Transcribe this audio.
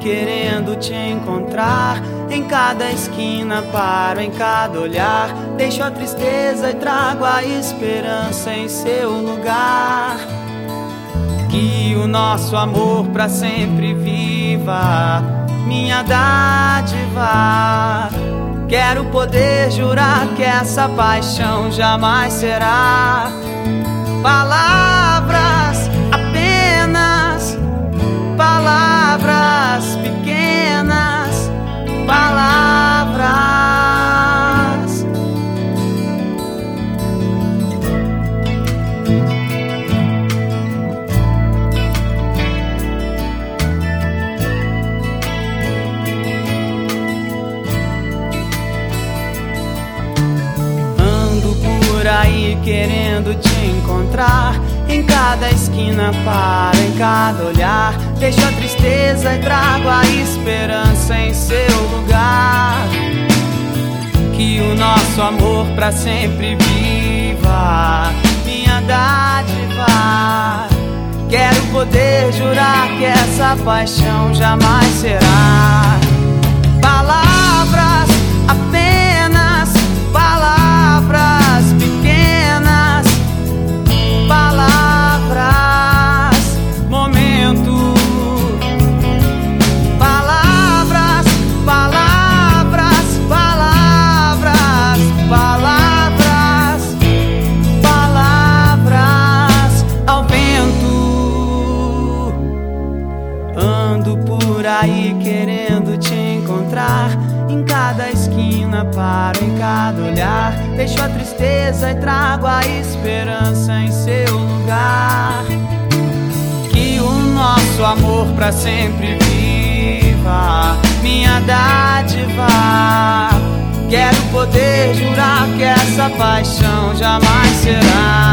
querendo te encontrar. Em cada esquina paro, em cada olhar. Deixo a tristeza e trago a esperança em seu lugar. Que o nosso amor pra sempre viva, minha dádiva. Quero poder jurar que essa paixão jamais será querendo te encontrar. Em cada esquina paro, em cada olhar. Deixo a tristeza e trago a esperança em seu lugar. Que o nosso amor pra sempre viva, minha dádiva. Quero poder jurar que essa paixão jamais será. Por aí querendo te encontrar. Em cada esquina paro, em cada olhar. Deixo a tristeza e trago a esperança em seu lugar. Que o nosso amor pra sempre viva, minha dádiva. Quero poder jurar que essa paixão jamais será.